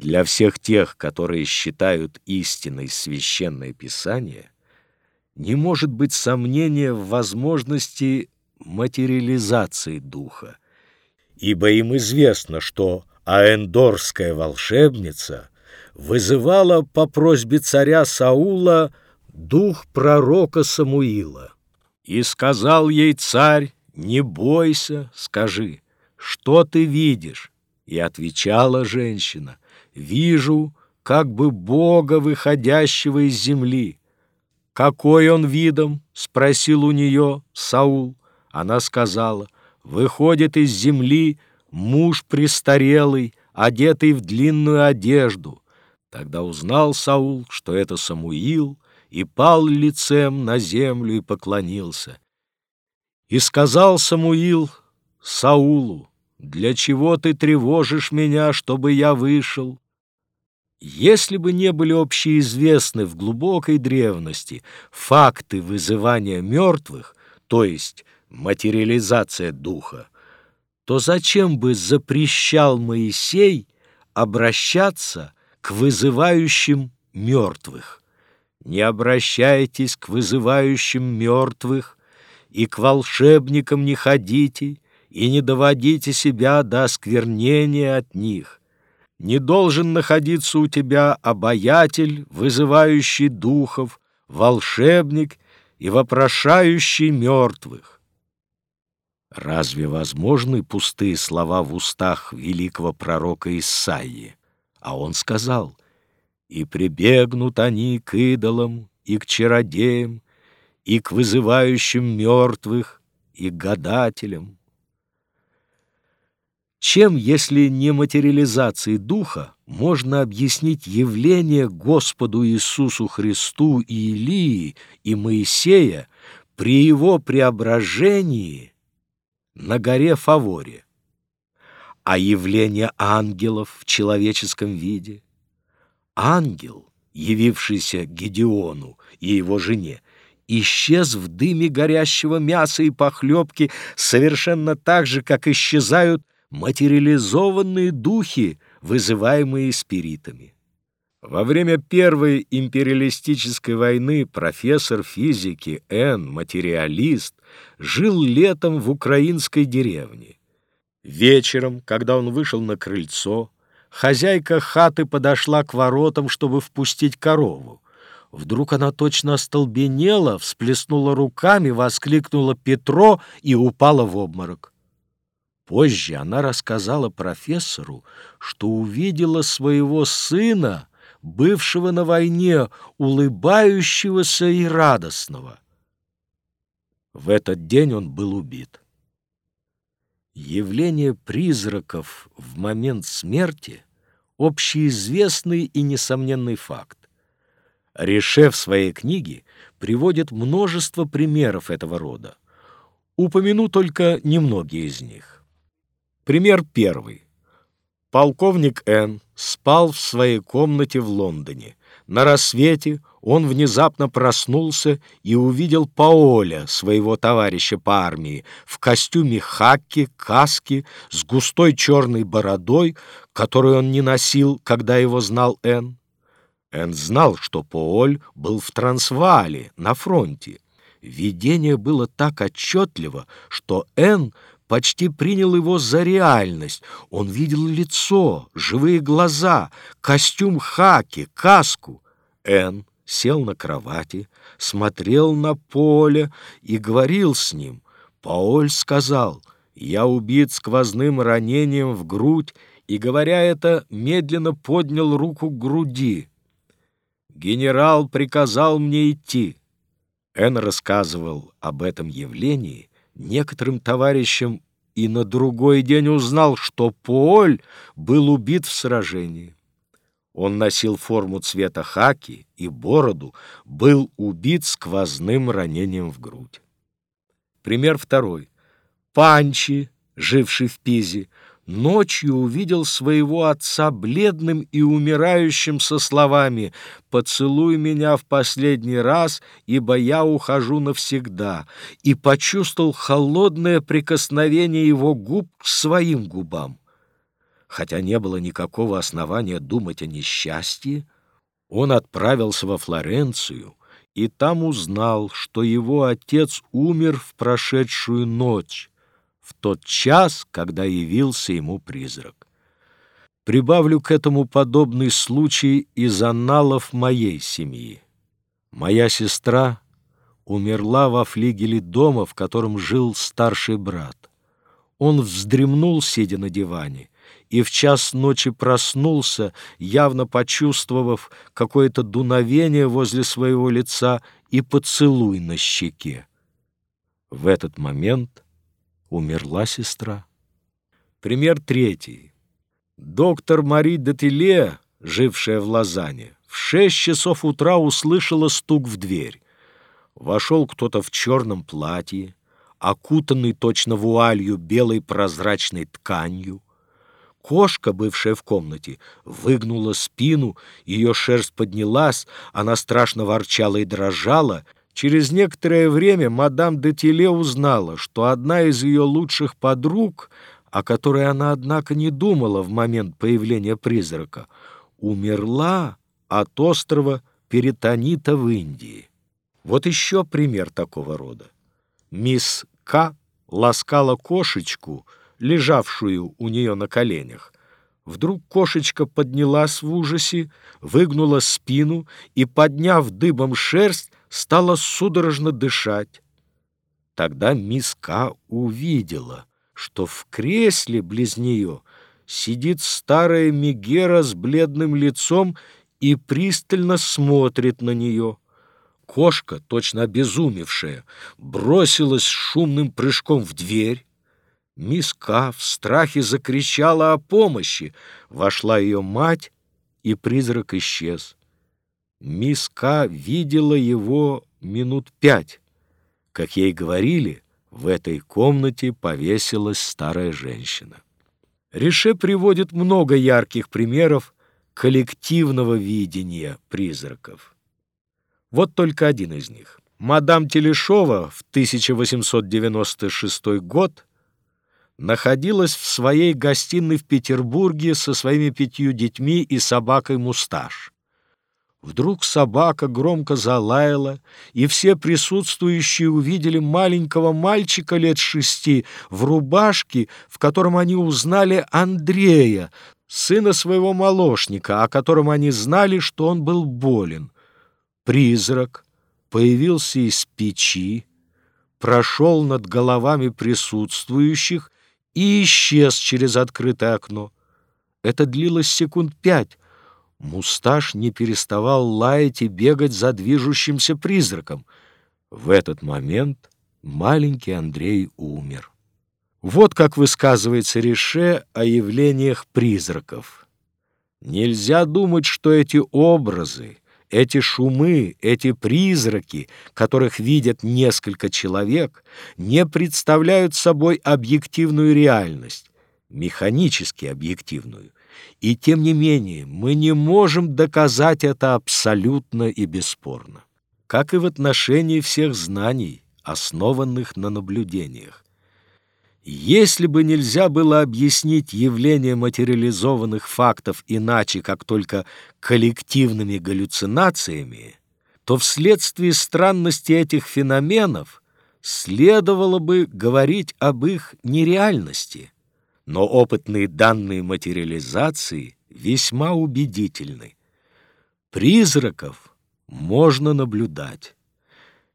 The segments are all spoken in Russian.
Для всех тех, которые считают истиной священное писание, не может быть сомнения в возможности материализации духа, ибо им известно, что аэндорская волшебница вызывала по просьбе царя Саула дух пророка Самуила. И сказал ей царь, «Не бойся, скажи, что ты видишь?» И отвечала женщина, «Вижу, как бы Бога, выходящего из земли». «Какой он видом?» — спросил у нее Саул. Она сказала, «Выходит из земли муж престарелый, одетый в длинную одежду». Тогда узнал Саул, что это Самуил, и пал лицем на землю и поклонился. И сказал Самуил Саулу, «Для чего ты тревожишь меня, чтобы я вышел?» Если бы не были общеизвестны в глубокой древности факты вызывания мертвых, то есть материализация духа, то зачем бы запрещал Моисей обращаться к вызывающим мертвых? Не обращайтесь к вызывающим мертвых, и к волшебникам не ходите, и не доводите себя до осквернения от них. Не должен находиться у тебя обаятель, вызывающий духов, волшебник и вопрошающий мертвых. Разве возможны пустые слова в устах великого пророка Исаии? А он сказал, «И прибегнут они к идолам и к чародеям, и к вызывающим мертвых, и к гадателям». Чем, если не материализацией духа, можно объяснить явление Господу Иисусу Христу и Илии и Моисея при его преображении на горе Фаворе, а явление ангелов в человеческом виде? Ангел, явившийся Гедеону и его жене, исчез в дыме горящего мяса и похлебки совершенно так же, как исчезают материализованные духи, вызываемые спиритами. Во время Первой империалистической войны профессор физики Н. Материалист жил летом в украинской деревне. Вечером, когда он вышел на крыльцо, хозяйка хаты подошла к воротам, чтобы впустить корову. Вдруг она точно остолбенела, всплеснула руками, воскликнула «Петро» и упала в обморок. Позже она рассказала профессору, что увидела своего сына, бывшего на войне, улыбающегося и радостного. В этот день он был убит. Явление призраков в момент смерти — общеизвестный и несомненный факт. Реше в своей книге приводит множество примеров этого рода. Упомяну только немногие из них. Пример первый. Полковник Н. спал в своей комнате в Лондоне. На рассвете он внезапно проснулся и увидел Паоля, своего товарища по армии, в костюме хаки, каске, с густой черной бородой, которую он не носил, когда его знал Н. Н знал, что Паоль был в Трансваале, на фронте. Видение было так отчетливо, что Н почти принял его за реальность. Он видел лицо, живые глаза, костюм хаки, каску. Эн сел на кровати, смотрел на поле и говорил с ним. Паоль сказал, «Я убит сквозным ранением в грудь», и, говоря это, медленно поднял руку к груди. «Генерал приказал мне идти». Эн рассказывал об этом явлении, некоторым товарищам и на другой день узнал, что Поль был убит в сражении. Он носил форму цвета хаки и бороду, был убит сквозным ранением в грудь. Пример второй. Панчи, живший в Пизе, ночью увидел своего отца бледным и умирающим со словами «Поцелуй меня в последний раз, ибо я ухожу навсегда», и почувствовал холодное прикосновение его губ к своим губам. хотя не было никакого основания думать о несчастье, он отправился во Флоренцию и там узнал, что его отец умер в прошедшую ночь, в тот час, когда явился ему призрак. Прибавлю к этому подобный случай из аналов моей семьи. Моя сестра умерла во флигеле дома, в котором жил старший брат. Он вздремнул, сидя на диване, и в час ночи проснулся, явно почувствовав какое-то дуновение возле своего лица и поцелуй на щеке. В этот момент умерла сестра. Пример третий. Доктор Мари Детеле, жившая в Лозанне, в шесть часов утра услышала стук в дверь. Вошел кто-то в черном платье, окутанный точно вуалью белой прозрачной тканью. Кошка, бывшая в комнате, выгнула спину, ее шерсть поднялась, она страшно ворчала и дрожала. Через некоторое время мадам де Теле узнала, что одна из ее лучших подруг, о которой она, однако, не думала в момент появления призрака, умерла от острова Перитонита в Индии. Вот еще пример такого рода. Мисс К. ласкала кошечку, лежавшую у нее на коленях. Вдруг кошечка поднялась в ужасе, выгнула спину и, подняв дыбом шерсть, стала судорожно дышать. Тогда мисс К. увидела, что в кресле близ нее сидит старая Мегера с бледным лицом и пристально смотрит на нее. Кошка, точно обезумевшая, бросилась шумным прыжком в дверь. Мисс Ка в страхе закричала о помощи. Вошла ее мать, и призрак исчез. Мисс Ка видела его минут пять. Как ей говорили, в этой комнате повесилась старая женщина. Реше приводит много ярких примеров коллективного видения призраков. Вот только один из них. Мадам Телешова в 1896 год находилась в своей гостиной в Петербурге со своими пятью детьми и собакой Мусташ. Вдруг собака громко залаяла, и все присутствующие увидели маленького мальчика лет шести в рубашке, в котором они узнали Андрея, сына своего молочника, о котором они знали, что он был болен. Призрак появился из печи, прошел над головами присутствующих и исчез через открытое окно. Это длилось секунд пять. Мусташ не переставал лаять и бегать за движущимся призраком. В этот момент маленький Андрей умер. Вот как высказывается Реше о явлениях призраков. Нельзя думать, что эти образы, эти шумы, эти призраки, которых видят несколько человек, не представляют собой объективную реальность, механически объективную. И тем не менее мы не можем доказать это абсолютно и бесспорно. Как и в отношении всех знаний, основанных на наблюдениях. Если бы нельзя было объяснить явление материализованных фактов иначе, как только коллективными галлюцинациями, то вследствие странности этих феноменов следовало бы говорить об их нереальности. Но опытные данные материализации весьма убедительны. Призраков можно наблюдать.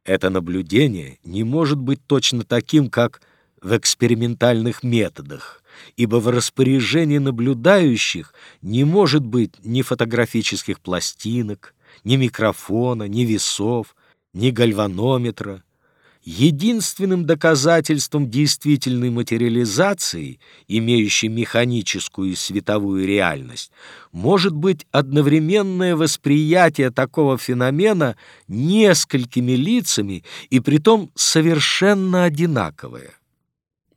Это наблюдение не может быть точно таким, как в экспериментальных методах, ибо в распоряжении наблюдающих не может быть ни фотографических пластинок, ни микрофона, ни весов, ни гальванометра. Единственным доказательством действительной материализации, имеющей механическую и световую реальность, может быть одновременное восприятие такого феномена несколькими лицами и притом совершенно одинаковое.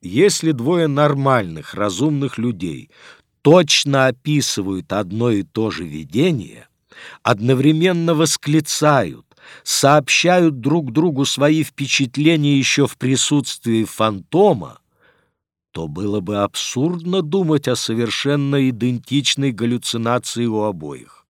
Если двое нормальных, разумных людей точно описывают одно и то же видение, одновременно восклицают, сообщают друг другу свои впечатления еще в присутствии фантома, то было бы абсурдно думать о совершенно идентичной галлюцинации у обоих.